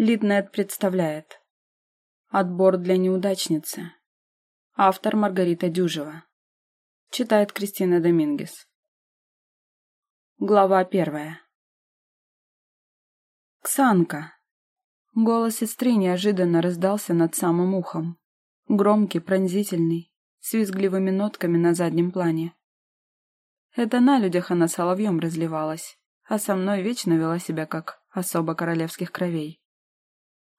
Литнет представляет. Отбор для неудачницы. Автор Маргарита Дюжева. Читает Кристина Домингес. Глава первая. «Ксанка!» Голос сестры неожиданно раздался над самым ухом. Громкий, пронзительный, с визгливыми нотками на заднем плане. Это на людях она соловьем разливалась, а со мной вечно вела себя как особо королевских кровей.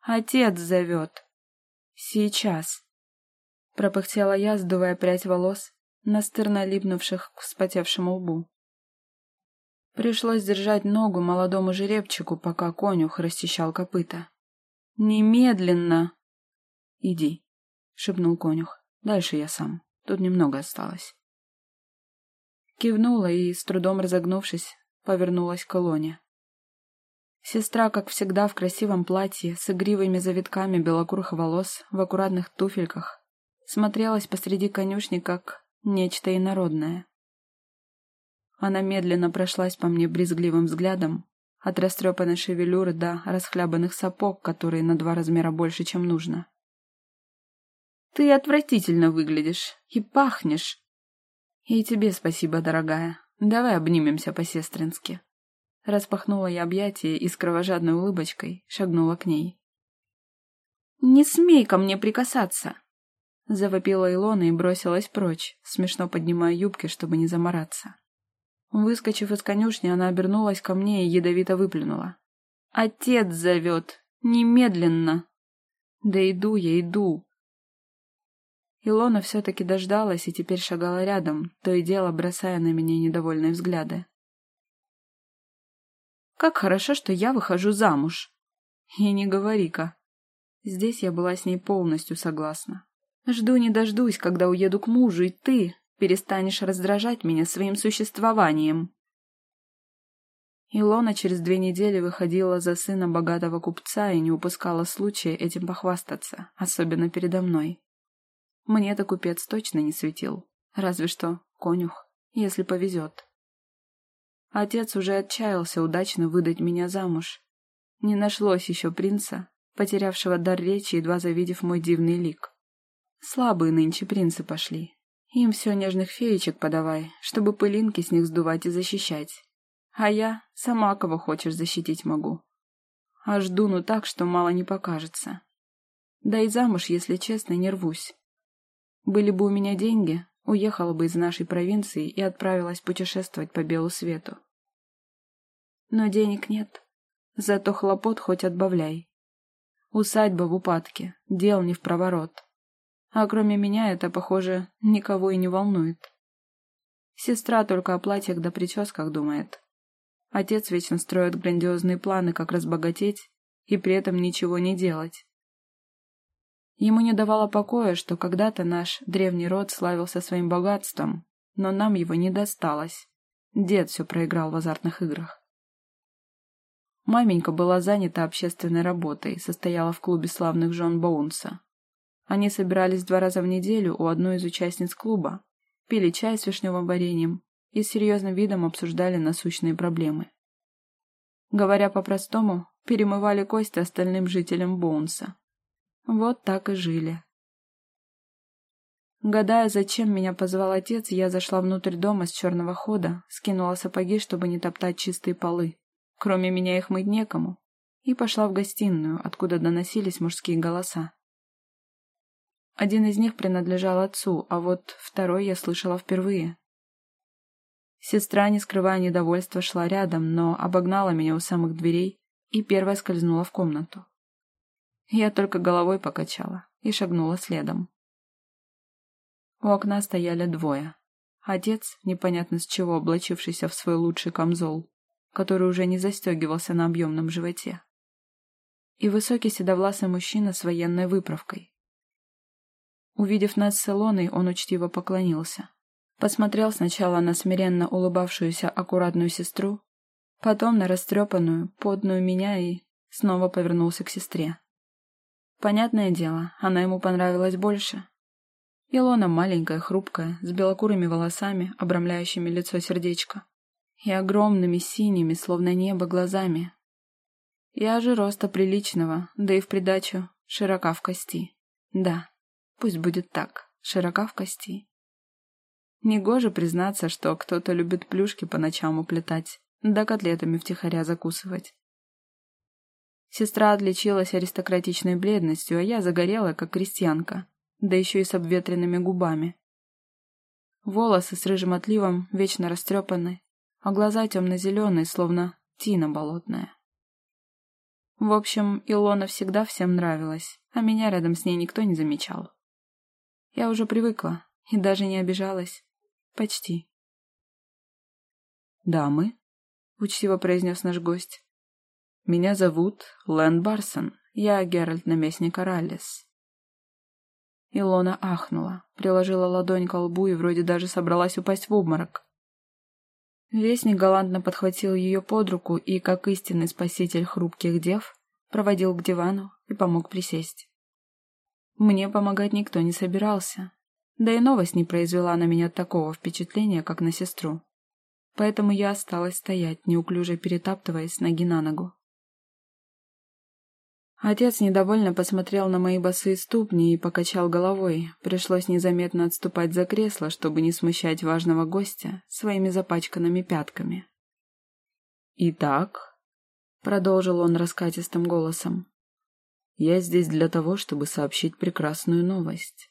Отец зовет. Сейчас. Пропыхтела я, сдувая прядь волос, настырно липнувших к вспотевшему лбу. Пришлось держать ногу молодому жеребчику, пока конюх расчищал копыта. «Немедленно!» «Иди», — шепнул конюх. «Дальше я сам. Тут немного осталось». Кивнула и, с трудом разогнувшись, повернулась к колонне. Сестра, как всегда, в красивом платье, с игривыми завитками белокурых волос, в аккуратных туфельках, смотрелась посреди конюшни как нечто инородное. Она медленно прошлась по мне брезгливым взглядом, от растрепанной шевелюры до расхлябанных сапог, которые на два размера больше, чем нужно. «Ты отвратительно выглядишь и пахнешь!» «И тебе спасибо, дорогая. Давай обнимемся по-сестрински». Распахнула я объятия и с кровожадной улыбочкой шагнула к ней. «Не смей ко мне прикасаться!» Завопила Илона и бросилась прочь, смешно поднимая юбки, чтобы не замораться. Выскочив из конюшни, она обернулась ко мне и ядовито выплюнула. «Отец зовет! Немедленно!» «Да иду я, иду!» Илона все-таки дождалась и теперь шагала рядом, то и дело бросая на меня недовольные взгляды. Как хорошо, что я выхожу замуж. И не говори-ка. Здесь я была с ней полностью согласна. Жду не дождусь, когда уеду к мужу, и ты перестанешь раздражать меня своим существованием. Илона через две недели выходила за сына богатого купца и не упускала случая этим похвастаться, особенно передо мной. Мне-то купец точно не светил, разве что конюх, если повезет. Отец уже отчаялся удачно выдать меня замуж. Не нашлось еще принца, потерявшего дар речи, едва завидев мой дивный лик. Слабые нынче принцы пошли. Им все нежных феечек подавай, чтобы пылинки с них сдувать и защищать. А я сама кого хочешь защитить могу. Аж дуну так, что мало не покажется. Да и замуж, если честно, не рвусь. Были бы у меня деньги, уехала бы из нашей провинции и отправилась путешествовать по белу свету. Но денег нет, зато хлопот хоть отбавляй. Усадьба в упадке, дел не в проворот. А кроме меня это, похоже, никого и не волнует. Сестра только о платьях да прическах думает. Отец вечно строит грандиозные планы, как разбогатеть, и при этом ничего не делать. Ему не давало покоя, что когда-то наш древний род славился своим богатством, но нам его не досталось. Дед все проиграл в азартных играх. Маменька была занята общественной работой, состояла в клубе славных жен Боунса. Они собирались два раза в неделю у одной из участниц клуба, пили чай с вишневым вареньем и с серьезным видом обсуждали насущные проблемы. Говоря по-простому, перемывали кости остальным жителям Боунса. Вот так и жили. Гадая, зачем меня позвал отец, я зашла внутрь дома с черного хода, скинула сапоги, чтобы не топтать чистые полы. Кроме меня их мыть некому. И пошла в гостиную, откуда доносились мужские голоса. Один из них принадлежал отцу, а вот второй я слышала впервые. Сестра, не скрывая недовольства, шла рядом, но обогнала меня у самых дверей и первая скользнула в комнату. Я только головой покачала и шагнула следом. У окна стояли двое. Отец, непонятно с чего облачившийся в свой лучший камзол, который уже не застегивался на объемном животе. И высокий седовласый мужчина с военной выправкой. Увидев нас с Илоной, он учтиво поклонился. Посмотрел сначала на смиренно улыбавшуюся аккуратную сестру, потом на растрепанную, подную меня и снова повернулся к сестре. Понятное дело, она ему понравилась больше. Илона маленькая, хрупкая, с белокурыми волосами, обрамляющими лицо сердечко, и огромными синими, словно небо, глазами. Я же роста приличного, да и в придачу широка в кости. Да, пусть будет так, широка в кости. Негоже признаться, что кто-то любит плюшки по ночам уплетать, да котлетами втихаря закусывать. Сестра отличилась аристократичной бледностью, а я загорела, как крестьянка, да еще и с обветренными губами. Волосы с рыжим отливом вечно растрепаны, а глаза темно-зеленые, словно тина болотная. В общем, Илона всегда всем нравилась, а меня рядом с ней никто не замечал. Я уже привыкла и даже не обижалась. Почти. «Дамы», — учтиво произнес наш гость, — «меня зовут Лэн Барсон, я Геральт, наместник Оралис». Илона ахнула, приложила ладонь к лбу и вроде даже собралась упасть в обморок. Вестник галантно подхватил ее под руку и, как истинный спаситель хрупких дев, проводил к дивану и помог присесть. Мне помогать никто не собирался, да и новость не произвела на меня такого впечатления, как на сестру. Поэтому я осталась стоять, неуклюже перетаптываясь ноги на ногу. Отец недовольно посмотрел на мои босые ступни и покачал головой. Пришлось незаметно отступать за кресло, чтобы не смущать важного гостя своими запачканными пятками. «Итак», — продолжил он раскатистым голосом, — «я здесь для того, чтобы сообщить прекрасную новость.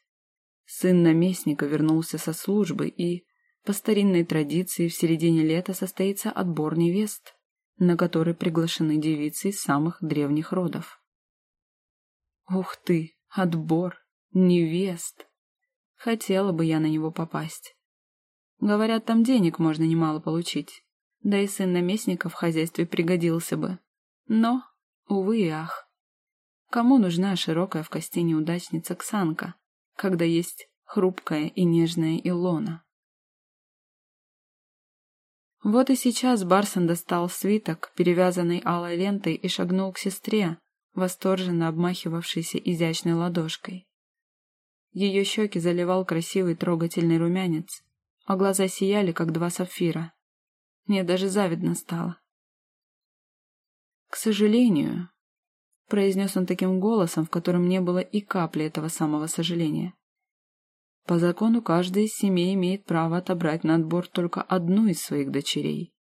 Сын наместника вернулся со службы, и, по старинной традиции, в середине лета состоится отбор невест, на который приглашены девицы из самых древних родов. Ух ты, отбор, невест. Хотела бы я на него попасть. Говорят, там денег можно немало получить. Да и сын наместника в хозяйстве пригодился бы. Но, увы и ах. Кому нужна широкая в кости неудачница Ксанка, когда есть хрупкая и нежная Илона? Вот и сейчас Барсон достал свиток, перевязанный алой лентой, и шагнул к сестре, восторженно обмахивавшейся изящной ладошкой. Ее щеки заливал красивый трогательный румянец, а глаза сияли, как два сапфира. Мне даже завидно стало. «К сожалению», — произнес он таким голосом, в котором не было и капли этого самого сожаления, «по закону каждая из семей имеет право отобрать на отбор только одну из своих дочерей».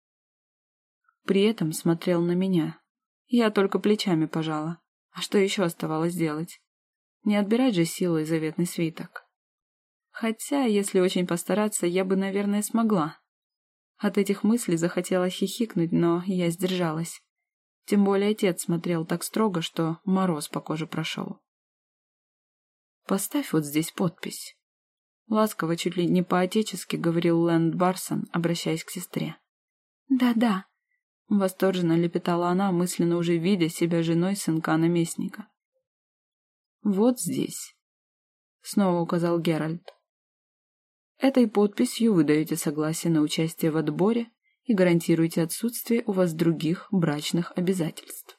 При этом смотрел на меня. Я только плечами пожала. А что еще оставалось делать? Не отбирать же силой заветный свиток. Хотя, если очень постараться, я бы, наверное, смогла. От этих мыслей захотелось хихикнуть, но я сдержалась. Тем более отец смотрел так строго, что мороз по коже прошел. «Поставь вот здесь подпись». Ласково, чуть ли не по-отечески, говорил Лэнд Барсон, обращаясь к сестре. «Да-да», Восторженно лепетала она, мысленно уже видя себя женой сынка-наместника. «Вот здесь», — снова указал Геральт. «Этой подписью вы даете согласие на участие в отборе и гарантируете отсутствие у вас других брачных обязательств».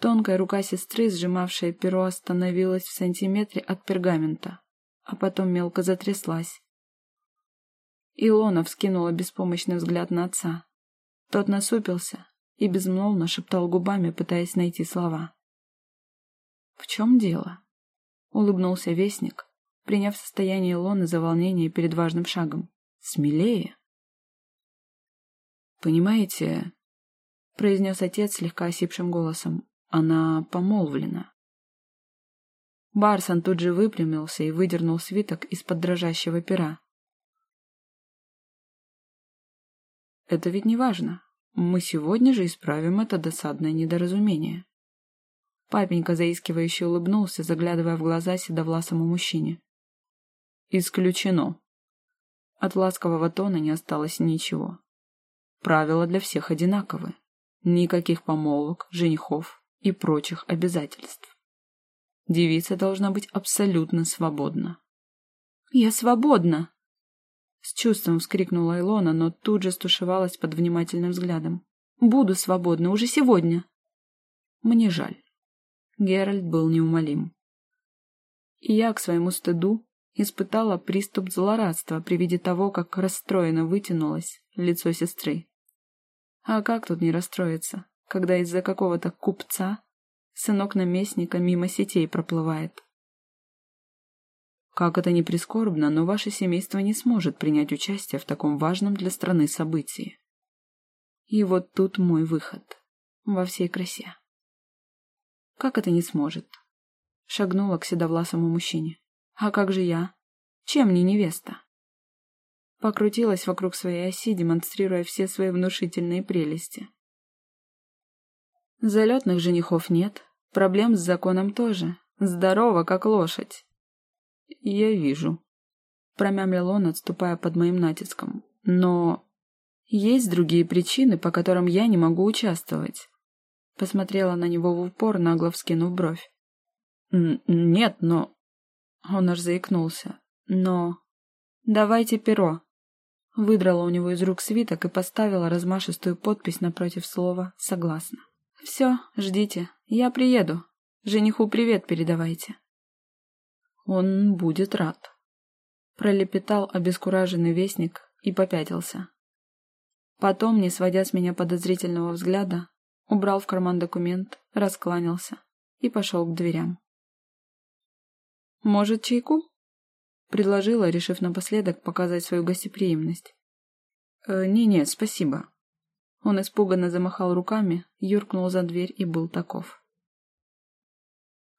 Тонкая рука сестры, сжимавшая перо, остановилась в сантиметре от пергамента, а потом мелко затряслась, Илона вскинула беспомощный взгляд на отца. Тот насупился и безмолвно шептал губами, пытаясь найти слова. «В чем дело?» — улыбнулся вестник, приняв состояние Илоны за волнение перед важным шагом. «Смелее!» «Понимаете...» — произнес отец слегка осипшим голосом. «Она помолвлена». Барсон тут же выпрямился и выдернул свиток из-под дрожащего пера. Это ведь не важно. Мы сегодня же исправим это досадное недоразумение. Папенька заискивающе улыбнулся, заглядывая в глаза седовласому мужчине. «Исключено». От ласкового тона не осталось ничего. Правила для всех одинаковы. Никаких помолвок, женихов и прочих обязательств. Девица должна быть абсолютно свободна. «Я свободна!» С чувством вскрикнула Илона, но тут же стушевалась под внимательным взглядом. «Буду свободна уже сегодня!» «Мне жаль». Геральт был неумолим. И я, к своему стыду, испытала приступ злорадства при виде того, как расстроенно вытянулось лицо сестры. А как тут не расстроиться, когда из-за какого-то купца сынок наместника мимо сетей проплывает. Как это ни прискорбно, но ваше семейство не сможет принять участие в таком важном для страны событии. И вот тут мой выход. Во всей красе. Как это не сможет? Шагнула к седовласому мужчине. А как же я? Чем не невеста? Покрутилась вокруг своей оси, демонстрируя все свои внушительные прелести. Залетных женихов нет, проблем с законом тоже. Здорово, как лошадь. Я вижу. Промямлил он, отступая под моим натиском. Но есть другие причины, по которым я не могу участвовать. Посмотрела на него в упор, нагло вскинув бровь. «Нет, но...» Он аж заикнулся. «Но...» «Давайте перо». Выдрала у него из рук свиток и поставила размашистую подпись напротив слова «Согласна». «Все, ждите. Я приеду. Жениху привет передавайте». «Он будет рад», — пролепетал обескураженный вестник и попятился. Потом, не сводя с меня подозрительного взгляда, убрал в карман документ, раскланялся и пошел к дверям. «Может, чайку?» — предложила, решив напоследок показать свою гостеприимность. «Э, «Не-не, спасибо». Он испуганно замахал руками, юркнул за дверь и был таков.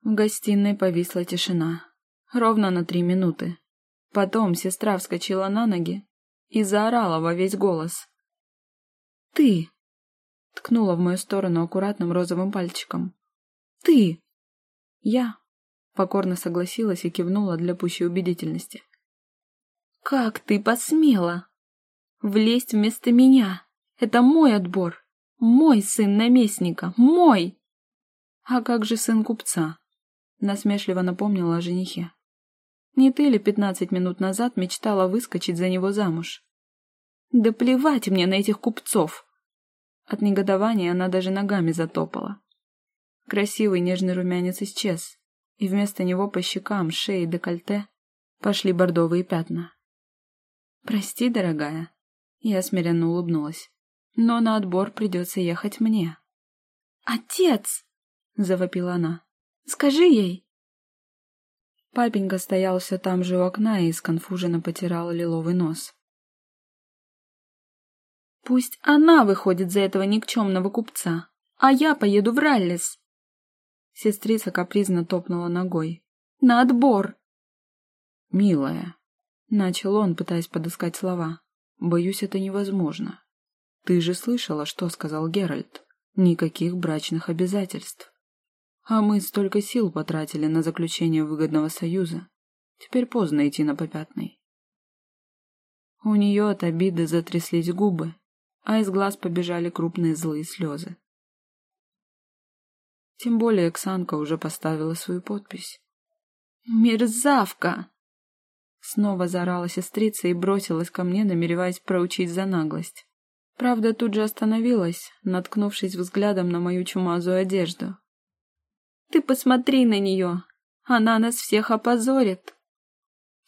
В гостиной повисла тишина. Ровно на три минуты. Потом сестра вскочила на ноги и заорала во весь голос. «Ты!» — ткнула в мою сторону аккуратным розовым пальчиком. «Ты!» «Я!» — покорно согласилась и кивнула для пущей убедительности. «Как ты посмела? Влезть вместо меня! Это мой отбор! Мой сын наместника! Мой!» «А как же сын купца?» — насмешливо напомнила о женихе. «Не ты ли пятнадцать минут назад мечтала выскочить за него замуж?» «Да плевать мне на этих купцов!» От негодования она даже ногами затопала. Красивый нежный румянец исчез, и вместо него по щекам, шее и декольте пошли бордовые пятна. «Прости, дорогая», — я смиренно улыбнулась, — «но на отбор придется ехать мне». «Отец!» — завопила она. «Скажи ей!» Папенька стоял все там же у окна и сконфуженно потирал лиловый нос. Пусть она выходит за этого никчемного купца, а я поеду в Раллис. Сестрица капризно топнула ногой. На отбор. Милая, начал он, пытаясь подыскать слова. Боюсь, это невозможно. Ты же слышала, что сказал Геральт. Никаких брачных обязательств. А мы столько сил потратили на заключение выгодного союза. Теперь поздно идти на попятный. У нее от обиды затряслись губы, а из глаз побежали крупные злые слезы. Тем более Оксанка уже поставила свою подпись. «Мерзавка!» Снова заорала сестрица и бросилась ко мне, намереваясь проучить за наглость. Правда, тут же остановилась, наткнувшись взглядом на мою чумазую одежду. «Ты посмотри на нее! Она нас всех опозорит!»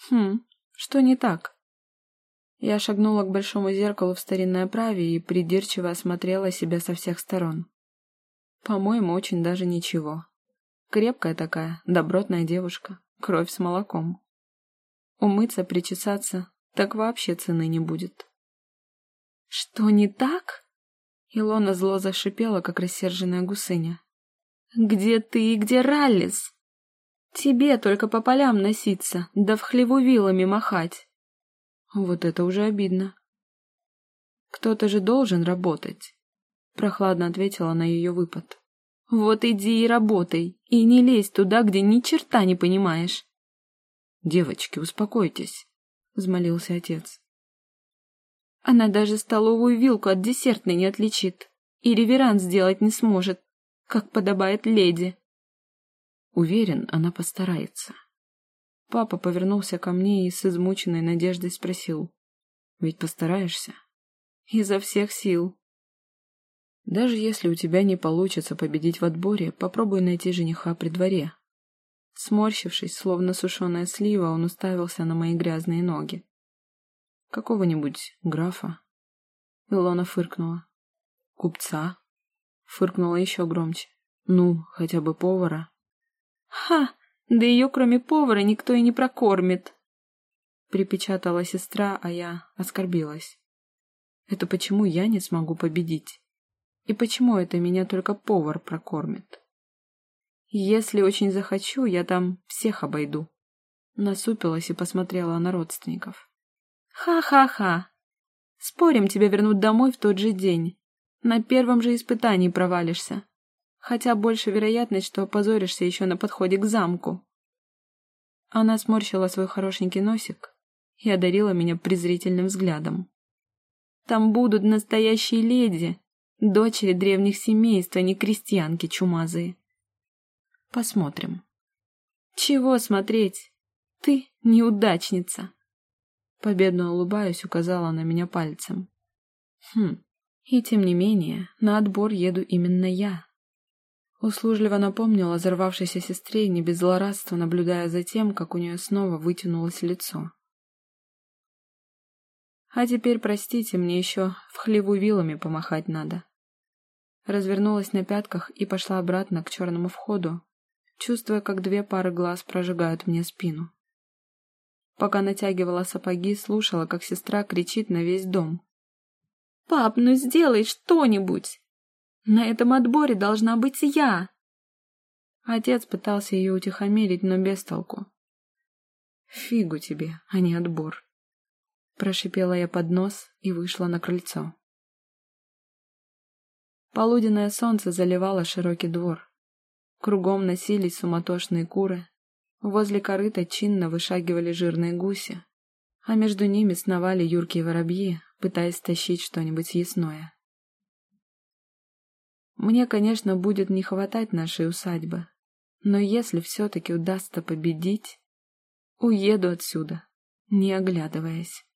«Хм, что не так?» Я шагнула к большому зеркалу в старинной оправе и придирчиво осмотрела себя со всех сторон. По-моему, очень даже ничего. Крепкая такая, добротная девушка, кровь с молоком. Умыться, причесаться, так вообще цены не будет. «Что не так?» Илона зло зашипела, как рассерженная гусыня. «Где ты и где Раллис? Тебе только по полям носиться, да в хлеву вилами махать. Вот это уже обидно. Кто-то же должен работать. Прохладно ответила на ее выпад. Вот иди и работай, и не лезь туда, где ни черта не понимаешь. Девочки, успокойтесь, взмолился отец. Она даже столовую вилку от десертной не отличит и реверанс сделать не сможет, как подобает леди. Уверен, она постарается. Папа повернулся ко мне и с измученной надеждой спросил. «Ведь постараешься?» «Изо всех сил». «Даже если у тебя не получится победить в отборе, попробуй найти жениха при дворе». Сморщившись, словно сушеная слива, он уставился на мои грязные ноги. «Какого-нибудь графа?» Илона фыркнула. «Купца?» Фыркнула еще громче. Ну, хотя бы повара. Ха! Да ее, кроме повара, никто и не прокормит. Припечатала сестра, а я оскорбилась. Это почему я не смогу победить? И почему это меня только повар прокормит? Если очень захочу, я там всех обойду. Насупилась и посмотрела на родственников. Ха-ха-ха! Спорим, тебя вернут домой в тот же день. На первом же испытании провалишься. Хотя больше вероятность, что опозоришься еще на подходе к замку. Она сморщила свой хорошенький носик и одарила меня презрительным взглядом. Там будут настоящие леди, дочери древних семейств, а не крестьянки чумазые. Посмотрим. Чего смотреть? Ты неудачница. Победно улыбаясь, указала на меня пальцем. Хм, и тем не менее, на отбор еду именно я. Услужливо напомнила взорвавшейся сестре, не без злорадства наблюдая за тем, как у нее снова вытянулось лицо. А теперь, простите, мне еще в хлеву вилами помахать надо. Развернулась на пятках и пошла обратно к черному входу, чувствуя, как две пары глаз прожигают мне спину. Пока натягивала сапоги, слушала, как сестра кричит на весь дом. «Пап, ну сделай что-нибудь! На этом отборе должна быть я!» Отец пытался ее утихомирить, но без толку. «Фигу тебе, а не отбор!» Прошипела я под нос и вышла на крыльцо. Полуденное солнце заливало широкий двор. Кругом носились суматошные куры. Возле корыта чинно вышагивали жирные гуси, а между ними сновали юркие воробьи, пытаясь тащить что-нибудь съестное. Мне, конечно, будет не хватать нашей усадьбы, но если все-таки удастся победить, уеду отсюда, не оглядываясь.